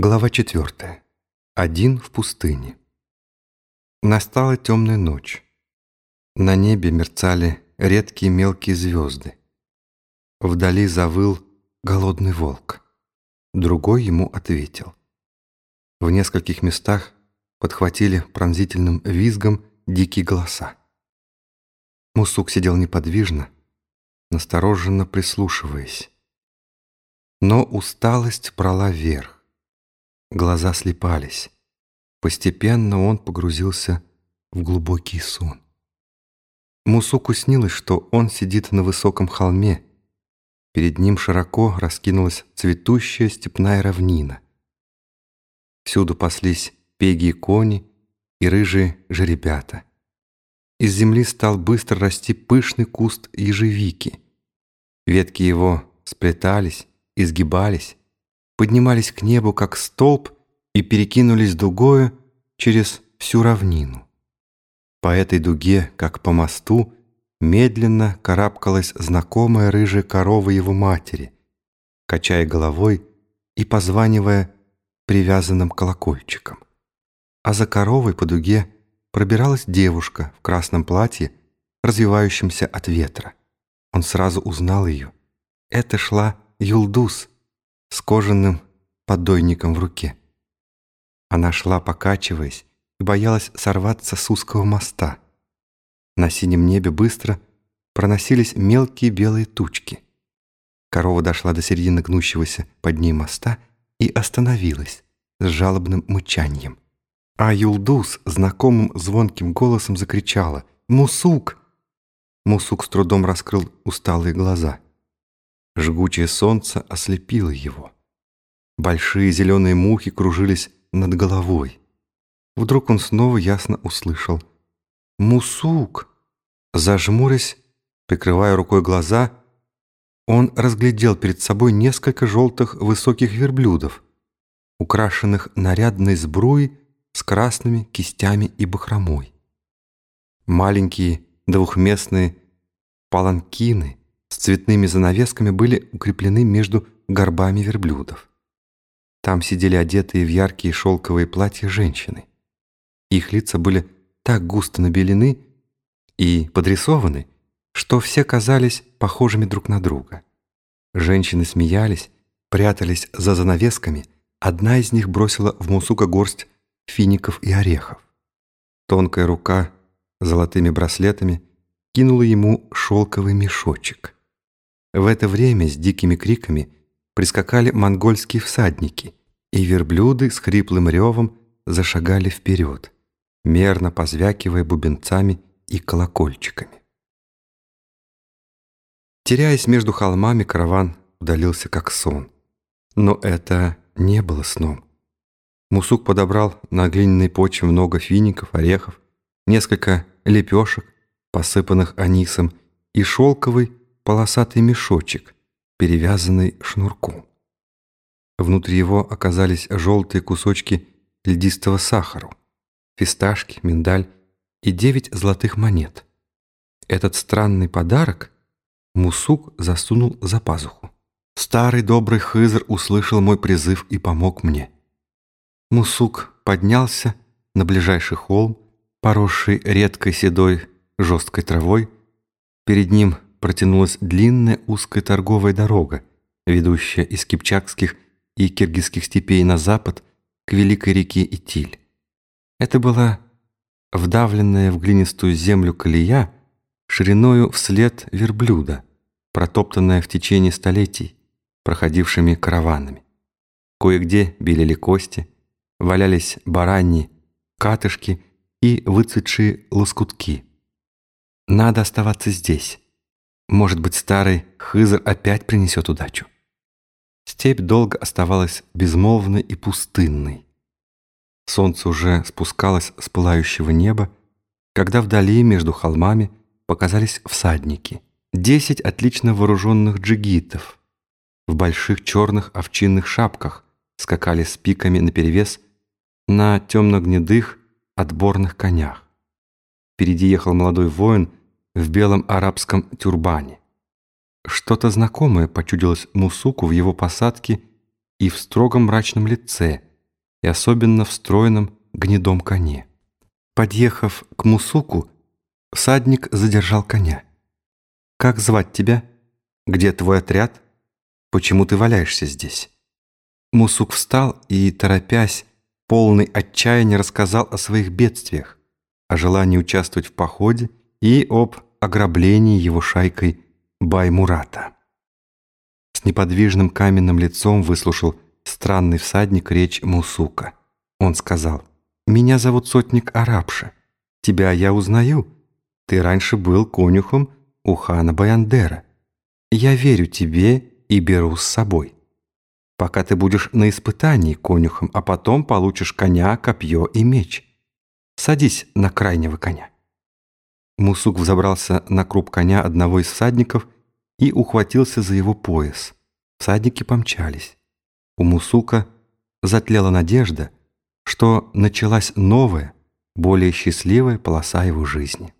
Глава четвертая. Один в пустыне. Настала темная ночь. На небе мерцали редкие мелкие звезды. Вдали завыл голодный волк. Другой ему ответил. В нескольких местах подхватили пронзительным визгом дикие голоса. Мусук сидел неподвижно, настороженно прислушиваясь. Но усталость брала верх. Глаза слепались. Постепенно он погрузился в глубокий сон. Мусуку снилось, что он сидит на высоком холме. Перед ним широко раскинулась цветущая степная равнина. Всюду паслись пеги и кони и рыжие жеребята. Из земли стал быстро расти пышный куст ежевики. Ветки его сплетались, изгибались, поднимались к небу, как столб, и перекинулись дугою через всю равнину. По этой дуге, как по мосту, медленно карабкалась знакомая рыжая корова его матери, качая головой и позванивая привязанным колокольчиком. А за коровой по дуге пробиралась девушка в красном платье, развивающемся от ветра. Он сразу узнал ее. Это шла Юлдус, с кожаным поддойником в руке. Она шла, покачиваясь, и боялась сорваться с узкого моста. На синем небе быстро проносились мелкие белые тучки. Корова дошла до середины гнущегося под ней моста и остановилась с жалобным мычанием. А Юлдус знакомым звонким голосом закричала «Мусук!». Мусук с трудом раскрыл усталые глаза – Жгучее солнце ослепило его. Большие зеленые мухи кружились над головой. Вдруг он снова ясно услышал «Мусук!». Зажмурясь, прикрывая рукой глаза, он разглядел перед собой несколько желтых высоких верблюдов, украшенных нарядной сбруей с красными кистями и бахромой. Маленькие двухместные паланкины с цветными занавесками были укреплены между горбами верблюдов. Там сидели одетые в яркие шелковые платья женщины. Их лица были так густо набелены и подрисованы, что все казались похожими друг на друга. Женщины смеялись, прятались за занавесками, одна из них бросила в Мусука горсть фиников и орехов. Тонкая рука с золотыми браслетами кинула ему шелковый мешочек — в это время с дикими криками прискакали монгольские всадники, и верблюды с хриплым ревом зашагали вперед, мерно позвякивая бубенцами и колокольчиками. Теряясь между холмами, караван удалился как сон. Но это не было сном. Мусук подобрал на глиняной почве много фиников, орехов, несколько лепешек, посыпанных анисом, и шелковый полосатый мешочек, перевязанный шнурком. Внутри его оказались желтые кусочки льдистого сахара, фисташки, миндаль и девять золотых монет. Этот странный подарок Мусук засунул за пазуху. Старый добрый Хызр услышал мой призыв и помог мне. Мусук поднялся на ближайший холм, поросший редкой седой жесткой травой. Перед ним протянулась длинная узкая торговая дорога, ведущая из кипчакских и киргизских степей на запад к великой реке Итиль. Это была вдавленная в глинистую землю колея шириною вслед верблюда, протоптанная в течение столетий, проходившими караванами. Кое-где белели кости, валялись бараньи, катышки и выцветшие лоскутки. Надо оставаться здесь, может быть, старый Хызр опять принесет удачу. Степь долго оставалась безмолвной и пустынной. Солнце уже спускалось с пылающего неба, когда вдали между холмами показались всадники. Десять отлично вооруженных джигитов в больших черных овчинных шапках скакали с пиками наперевес на темно-гнедых отборных конях. Впереди ехал молодой воин в белом арабском тюрбане. Что-то знакомое почудилось Мусуку в его посадке и в строгом мрачном лице, и особенно в стройном гнедом коне. Подъехав к Мусуку, всадник задержал коня. «Как звать тебя? Где твой отряд? Почему ты валяешься здесь?» Мусук встал и, торопясь, полный отчаяния рассказал о своих бедствиях, о желании участвовать в походе и об ограблении его шайкой Баймурата. С неподвижным каменным лицом выслушал странный всадник речь Мусука. Он сказал, «Меня зовут сотник Арабша. Тебя я узнаю. Ты раньше был конюхом у хана Баяндера. Я верю тебе и беру с собой. Пока ты будешь на испытании конюхом, а потом получишь коня, копье и меч. Садись на крайнего коня». Мусук взобрался на круп коня одного из всадников и ухватился за его пояс. Всадники помчались. У Мусука затлела надежда, что началась новая, более счастливая полоса его жизни.